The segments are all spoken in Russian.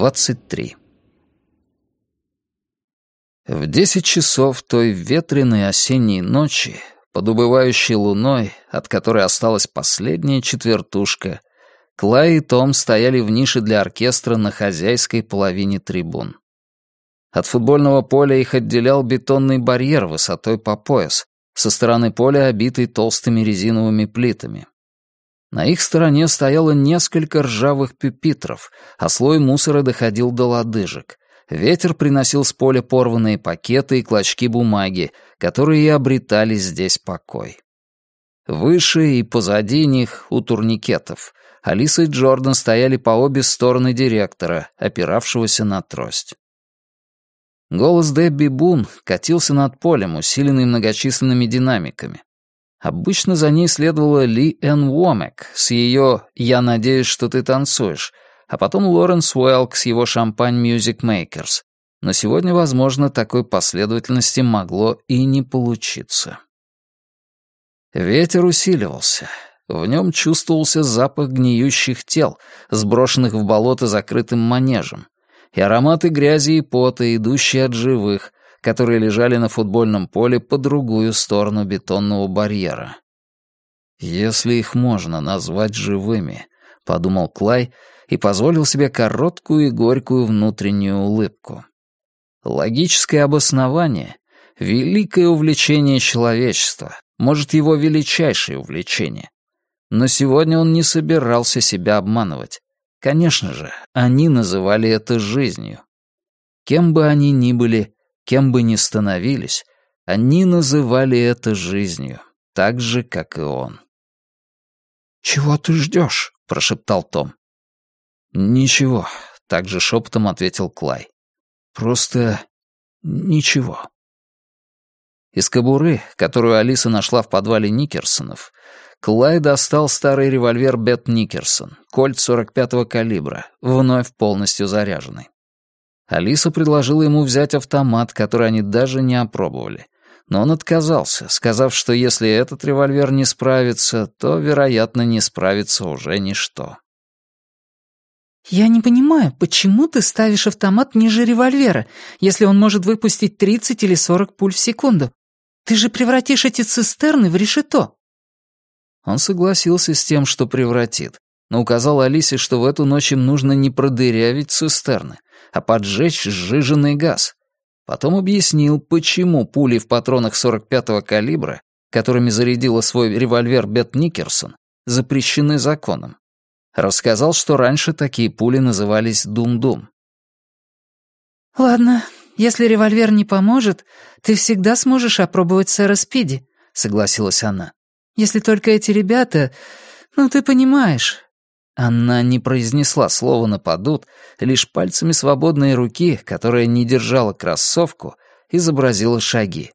23. В десять часов той ветреной осенней ночи, под убывающей луной, от которой осталась последняя четвертушка, Клай и Том стояли в нише для оркестра на хозяйской половине трибун. От футбольного поля их отделял бетонный барьер высотой по пояс, со стороны поля обитый толстыми резиновыми плитами. На их стороне стояло несколько ржавых пюпитров, а слой мусора доходил до лодыжек. Ветер приносил с поля порванные пакеты и клочки бумаги, которые и обретали здесь покой. Выше и позади них, у турникетов, Алиса и Джордан стояли по обе стороны директора, опиравшегося на трость. Голос Дебби Бун катился над полем, усиленный многочисленными динамиками. Обычно за ней следовала Ли Энн Уомак с ее «Я надеюсь, что ты танцуешь», а потом Лоренс Уэлк с его «Champagne Music Makers». Но сегодня, возможно, такой последовательности могло и не получиться. Ветер усиливался. В нем чувствовался запах гниющих тел, сброшенных в болото за Крытым манежем, и ароматы грязи и пота, идущие от живых, которые лежали на футбольном поле по другую сторону бетонного барьера. «Если их можно назвать живыми», — подумал Клай и позволил себе короткую и горькую внутреннюю улыбку. Логическое обоснование — великое увлечение человечества, может, его величайшее увлечение. Но сегодня он не собирался себя обманывать. Конечно же, они называли это жизнью. Кем бы они ни были, Кем бы ни становились, они называли это жизнью, так же, как и он. «Чего ты ждешь?» — прошептал Том. «Ничего», — также шепотом ответил Клай. «Просто ничего». Из кобуры, которую Алиса нашла в подвале Никерсонов, Клай достал старый револьвер Бет Никерсон, кольт 45-го калибра, вновь полностью заряженный. Алиса предложила ему взять автомат, который они даже не опробовали. Но он отказался, сказав, что если этот револьвер не справится, то, вероятно, не справится уже ничто. «Я не понимаю, почему ты ставишь автомат ниже револьвера, если он может выпустить 30 или 40 пуль в секунду? Ты же превратишь эти цистерны в решето». Он согласился с тем, что превратит, но указал Алисе, что в эту ночь им нужно не продырявить цистерны, а поджечь сжиженный газ. Потом объяснил, почему пули в патронах 45-го калибра, которыми зарядила свой револьвер Бет Никерсон, запрещены законом. Рассказал, что раньше такие пули назывались «дум-дум». «Ладно, если револьвер не поможет, ты всегда сможешь опробовать сэра Спиди», — согласилась она. «Если только эти ребята... Ну, ты понимаешь, она не произнесла слово «нападут», лишь пальцами свободной руки, которая не держала кроссовку, изобразила шаги.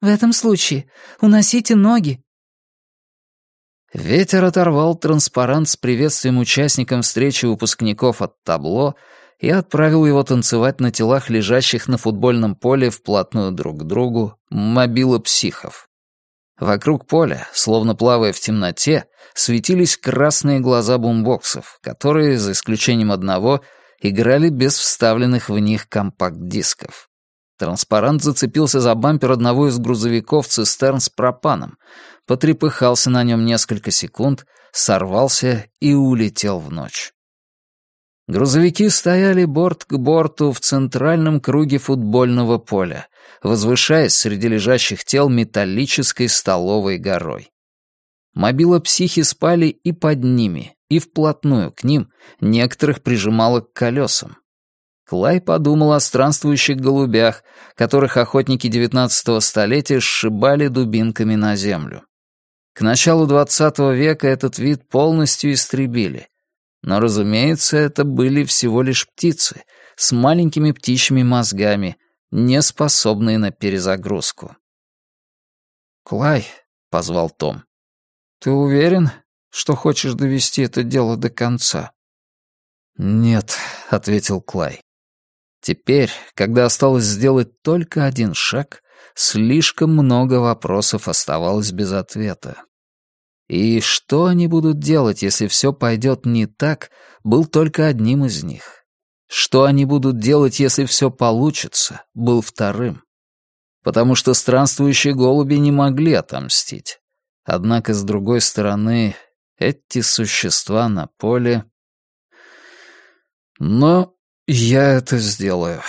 «В этом случае уносите ноги». Ветер оторвал транспарант с приветствием участникам встречи выпускников от табло и отправил его танцевать на телах лежащих на футбольном поле вплотную друг к другу мобила психов. Вокруг поля, словно плавая в темноте, светились красные глаза бумбоксов, которые, за исключением одного, играли без вставленных в них компакт-дисков. Транспарант зацепился за бампер одного из грузовиков цистерн с пропаном, потрепыхался на нем несколько секунд, сорвался и улетел в ночь. Грузовики стояли борт к борту в центральном круге футбольного поля, возвышаясь среди лежащих тел металлической столовой горой. Мобила психи спали и под ними, и вплотную к ним, некоторых прижимало к колесам. Клай подумал о странствующих голубях, которых охотники XIX столетия сшибали дубинками на землю. К началу XX века этот вид полностью истребили. Но, разумеется, это были всего лишь птицы с маленькими птичьими мозгами, не способные на перезагрузку. «Клай», — позвал Том, — «ты уверен, что хочешь довести это дело до конца?» «Нет», — ответил Клай. Теперь, когда осталось сделать только один шаг, слишком много вопросов оставалось без ответа. И что они будут делать, если все пойдет не так, был только одним из них. Что они будут делать, если все получится, был вторым. Потому что странствующие голуби не могли отомстить. Однако, с другой стороны, эти существа на поле... Но я это сделаю.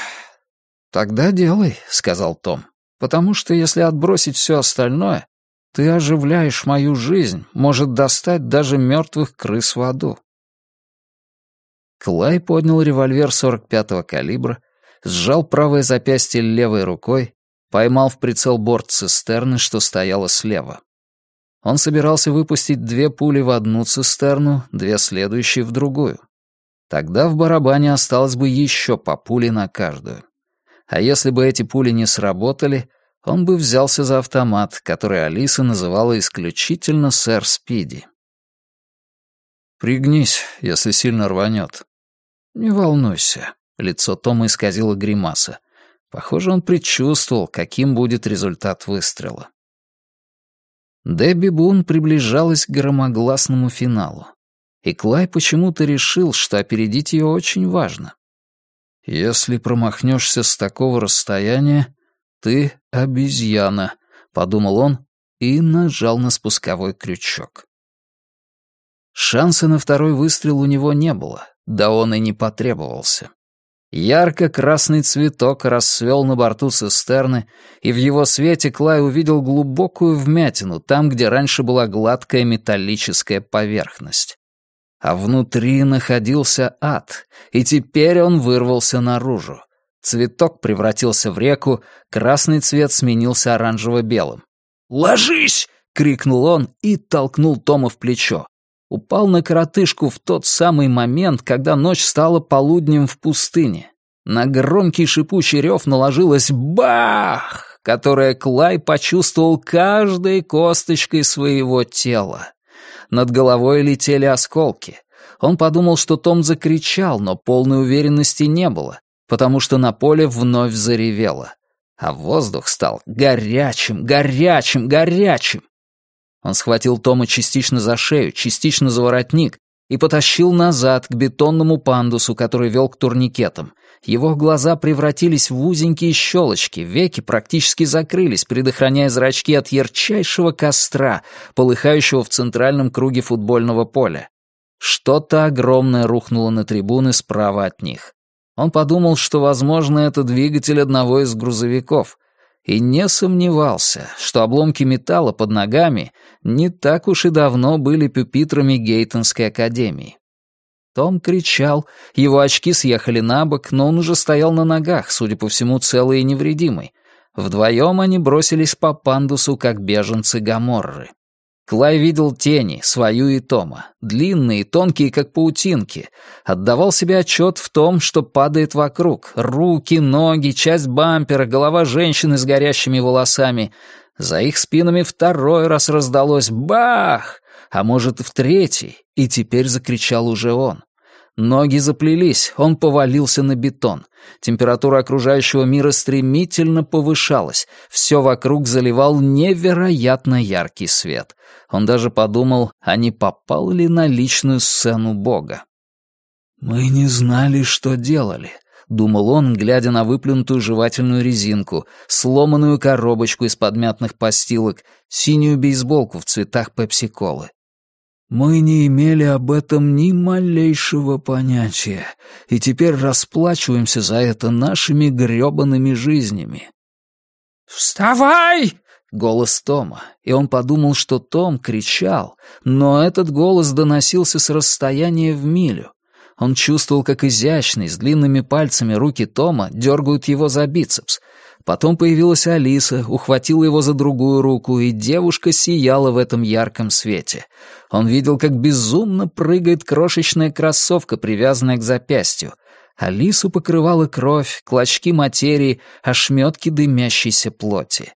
Тогда делай, — сказал Том. Потому что если отбросить все остальное, ты оживляешь мою жизнь, может достать даже мертвых крыс в аду. Клай поднял револьвер 45-го калибра, сжал правое запястье левой рукой, поймал в прицел борт цистерны, что стояла слева. Он собирался выпустить две пули в одну цистерну, две следующие в другую. Тогда в барабане осталось бы еще по пуле на каждую. А если бы эти пули не сработали, он бы взялся за автомат, который Алиса называла исключительно «Сэр Спиди». «Пригнись, если сильно рванет». «Не волнуйся», — лицо Тома исказило гримаса. Похоже, он предчувствовал, каким будет результат выстрела. Дебби Бун приближалась к громогласному финалу. И Клай почему-то решил, что опередить ее очень важно. «Если промахнешься с такого расстояния, ты обезьяна», — подумал он и нажал на спусковой крючок. Шанса на второй выстрел у него не было, да он и не потребовался. Ярко-красный цветок расцвел на борту цистерны, и в его свете Клай увидел глубокую вмятину там, где раньше была гладкая металлическая поверхность. А внутри находился ад, и теперь он вырвался наружу. Цветок превратился в реку, красный цвет сменился оранжево-белым. «Ложись!» — крикнул он и толкнул Тома в плечо упал на коротышку в тот самый момент, когда ночь стала полуднем в пустыне. На громкий шипучий рев наложилась «Бах!», которое Клай почувствовал каждой косточкой своего тела. Над головой летели осколки. Он подумал, что Том закричал, но полной уверенности не было, потому что на поле вновь заревело. А воздух стал горячим, горячим, горячим. Он схватил Тома частично за шею, частично за воротник и потащил назад к бетонному пандусу, который вел к турникетам. Его глаза превратились в узенькие щелочки, веки практически закрылись, предохраняя зрачки от ярчайшего костра, полыхающего в центральном круге футбольного поля. Что-то огромное рухнуло на трибуны справа от них. Он подумал, что, возможно, это двигатель одного из грузовиков, и не сомневался, что обломки металла под ногами не так уж и давно были пюпитрами Гейтонской академии. Том кричал, его очки съехали на бок, но он уже стоял на ногах, судя по всему, целый и невредимый. Вдвоем они бросились по пандусу, как беженцы Гаморры. Клай видел тени, свою и Тома, длинные, тонкие, как паутинки, отдавал себе отчет в том, что падает вокруг. Руки, ноги, часть бампера, голова женщины с горящими волосами. За их спинами второй раз раздалось «Бах!», а может, в третий, и теперь закричал уже он. Ноги заплелись, он повалился на бетон. Температура окружающего мира стремительно повышалась, все вокруг заливал невероятно яркий свет. Он даже подумал, а не попал ли на личную сцену Бога. «Мы не знали, что делали», — думал он, глядя на выплюнутую жевательную резинку, сломанную коробочку из подмятных постилок, синюю бейсболку в цветах пепси-колы. Мы не имели об этом ни малейшего понятия, и теперь расплачиваемся за это нашими грёбаными жизнями. «Вставай!» — голос Тома, и он подумал, что Том кричал, но этот голос доносился с расстояния в милю. Он чувствовал, как изящные, с длинными пальцами руки Тома дергают его за бицепс, Потом появилась Алиса, ухватила его за другую руку, и девушка сияла в этом ярком свете. Он видел, как безумно прыгает крошечная кроссовка, привязанная к запястью. Алису покрывала кровь, клочки материи, ошметки дымящейся плоти.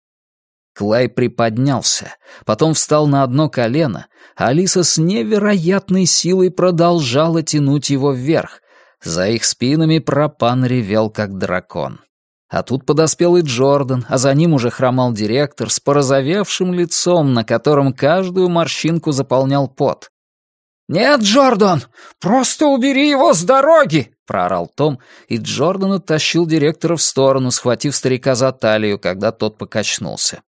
Клай приподнялся, потом встал на одно колено, Алиса с невероятной силой продолжала тянуть его вверх. За их спинами пропан ревел, как дракон. А тут подоспел и Джордан, а за ним уже хромал директор с порозовевшим лицом, на котором каждую морщинку заполнял пот. «Нет, Джордан, просто убери его с дороги!» — проорал Том, и Джордан оттащил директора в сторону, схватив старика за талию, когда тот покачнулся.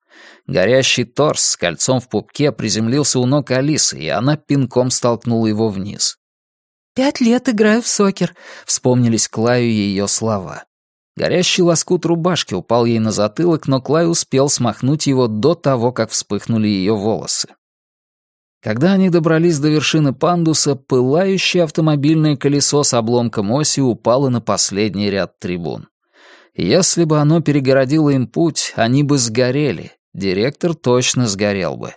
Горящий торс с кольцом в пупке приземлился у ног Алисы, и она пинком столкнула его вниз. «Пять лет играю в сокер», — вспомнились Клаю ее слова. Горящий лоскут рубашки упал ей на затылок, но Клай успел смахнуть его до того, как вспыхнули ее волосы. Когда они добрались до вершины пандуса, пылающее автомобильное колесо с обломком оси упало на последний ряд трибун. Если бы оно перегородило им путь, они бы сгорели, директор точно сгорел бы.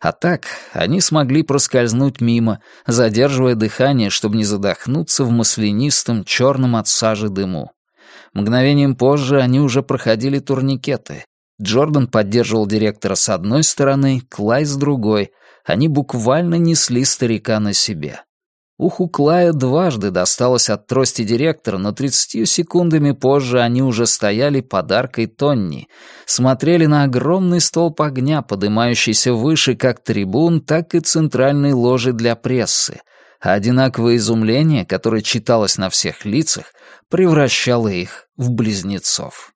А так они смогли проскользнуть мимо, задерживая дыхание, чтобы не задохнуться в маслянистом черном от сажи дыму. Мгновением позже они уже проходили турникеты. Джордан поддерживал директора с одной стороны, Клай с другой. Они буквально несли старика на себе. Уху Клая дважды досталось от трости директора, но 30 секундами позже они уже стояли под аркой Тонни, смотрели на огромный столб огня, поднимающийся выше как трибун, так и центральной ложи для прессы, а одинаковое изумление, которое читалось на всех лицах, превращало их в близнецов.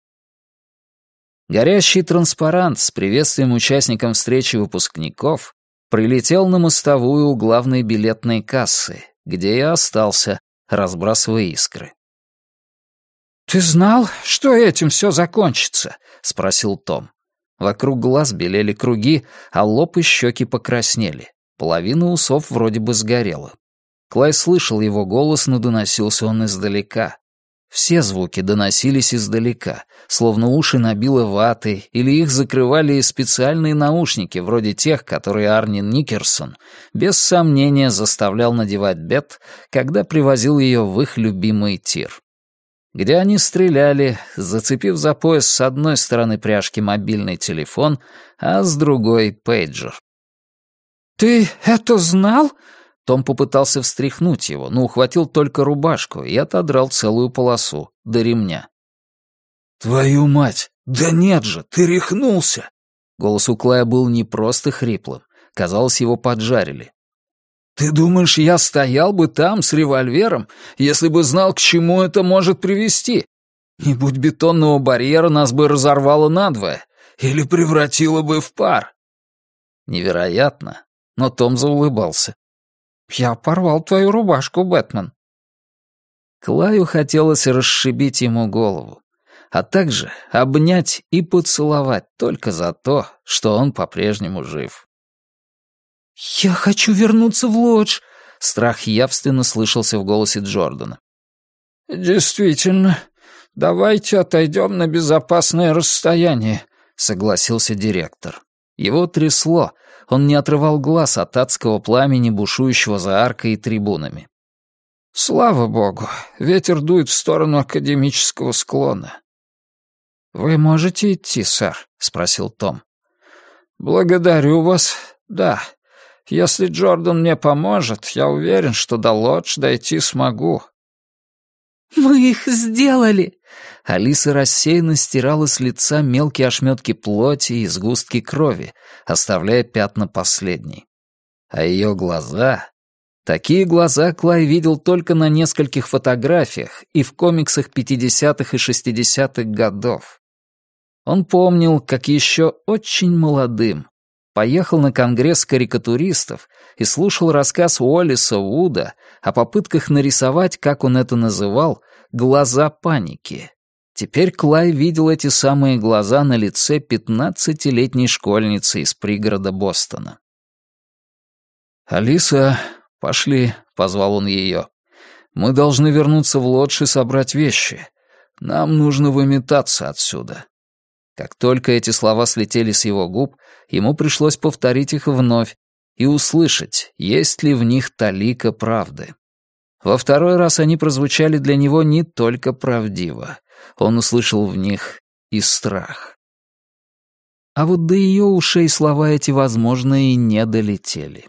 Горящий транспарант с приветствием участникам встречи выпускников прилетел на мостовую у главной билетной кассы, где я остался, разбрасывая искры. «Ты знал, что этим все закончится?» — спросил Том. Вокруг глаз белели круги, а лоб и щеки покраснели. Половина усов вроде бы сгорела. Клай слышал его голос, но доносился он издалека. Все звуки доносились издалека, словно уши набило ватой, или их закрывали специальные наушники, вроде тех, которые Арнин Никерсон без сомнения заставлял надевать Бет, когда привозил ее в их любимый тир. Где они стреляли, зацепив за пояс с одной стороны пряжки мобильный телефон, а с другой — пейджер. «Ты это знал?» Том попытался встряхнуть его, но ухватил только рубашку и отодрал целую полосу до ремня. «Твою мать! Да нет же, ты рехнулся!» Голос у Клая был не просто хриплым. Казалось, его поджарили. «Ты думаешь, я стоял бы там с револьвером, если бы знал, к чему это может привести? Не будь бетонного барьера, нас бы разорвало надвое или превратило бы в пар». Невероятно, но Том заулыбался. «Я порвал твою рубашку, Бэтмен». Клаю хотелось расшибить ему голову, а также обнять и поцеловать только за то, что он по-прежнему жив. «Я хочу вернуться в лодж», — страх явственно слышался в голосе Джордана. «Действительно, давайте отойдем на безопасное расстояние», — согласился директор. Его трясло, он не отрывал глаз от адского пламени, бушующего за аркой и трибунами. «Слава богу, ветер дует в сторону академического склона». «Вы можете идти, сэр?» — спросил Том. «Благодарю вас. Да. Если Джордан мне поможет, я уверен, что до Лодж дойти смогу». «Мы их сделали!» Алиса рассеянно стирала с лица мелкие ошметки плоти и сгустки крови, оставляя пятна последней. А ее глаза... Такие глаза Клай видел только на нескольких фотографиях и в комиксах 50-х и 60-х годов. Он помнил, как еще очень молодым поехал на конгресс карикатуристов и слушал рассказ Уоллиса Вуда о попытках нарисовать, как он это называл, глаза паники. Теперь Клай видел эти самые глаза на лице пятнадцатилетней школьницы из пригорода Бостона. «Алиса, пошли», — позвал он ее. «Мы должны вернуться в лодж и собрать вещи. Нам нужно выметаться отсюда». Как только эти слова слетели с его губ, ему пришлось повторить их вновь и услышать, есть ли в них талика правды. Во второй раз они прозвучали для него не только правдиво он услышал в них и страх. А вот до ее ушей слова эти, возможно, и не долетели.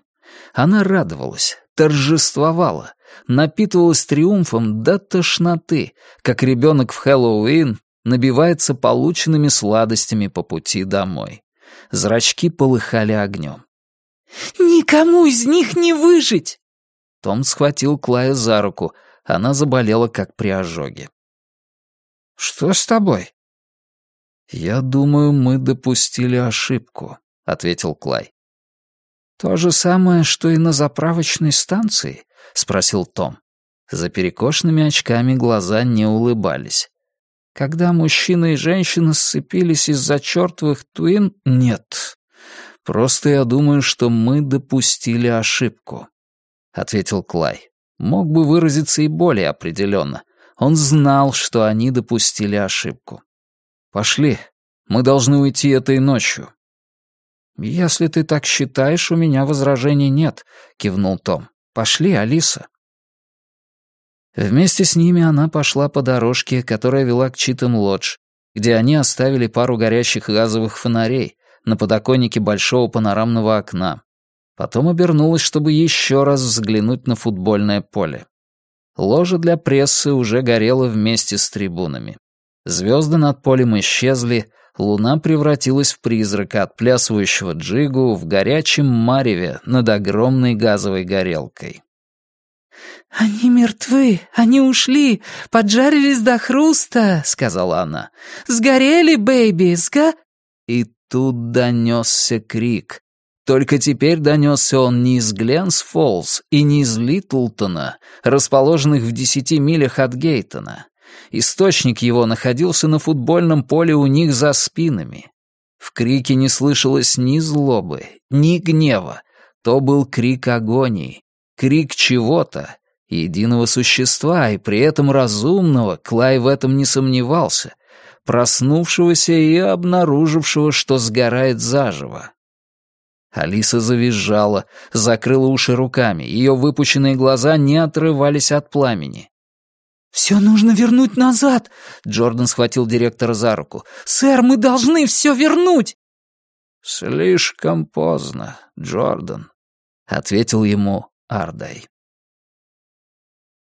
Она радовалась, торжествовала, напитывалась триумфом до тошноты, как ребенок в Хэллоуин набивается полученными сладостями по пути домой. Зрачки полыхали огнем. «Никому из них не выжить!» Том схватил Клая за руку, она заболела как при ожоге. «Что с тобой?» «Я думаю, мы допустили ошибку», — ответил Клай. «То же самое, что и на заправочной станции?» — спросил Том. За перекошенными очками глаза не улыбались. «Когда мужчина и женщина сцепились из-за чертовых туин, нет. Просто я думаю, что мы допустили ошибку», — ответил Клай. Мог бы выразиться и более определенно. Он знал, что они допустили ошибку. «Пошли. Мы должны уйти этой ночью». «Если ты так считаешь, у меня возражений нет», — кивнул Том. «Пошли, Алиса». Вместе с ними она пошла по дорожке, которая вела к Читам-Лодж, где они оставили пару горящих газовых фонарей на подоконнике большого панорамного окна. Потом обернулась, чтобы еще раз взглянуть на футбольное поле. Ложа для прессы уже горела вместе с трибунами. Звезды над полем исчезли, луна превратилась в призрака отплясывающего джигу в горячем мареве над огромной газовой горелкой. «Они мертвы, они ушли, поджарились до хруста», — сказала она. «Сгорели, baby, сга...» И тут донесся крик. Только теперь донесся он не из Гленс-Фоллс и не из Литлтона, расположенных в десяти милях от Гейтона. Источник его находился на футбольном поле у них за спинами. В крике не слышалось ни злобы, ни гнева. То был крик агонии, крик чего-то, единого существа, и при этом разумного, Клай в этом не сомневался, проснувшегося и обнаружившего, что сгорает заживо. Алиса завизжала, закрыла уши руками, ее выпученные глаза не отрывались от пламени. «Все нужно вернуть назад!» — Джордан схватил директора за руку. «Сэр, мы должны все вернуть!» «Слишком поздно, Джордан», — ответил ему Ардай.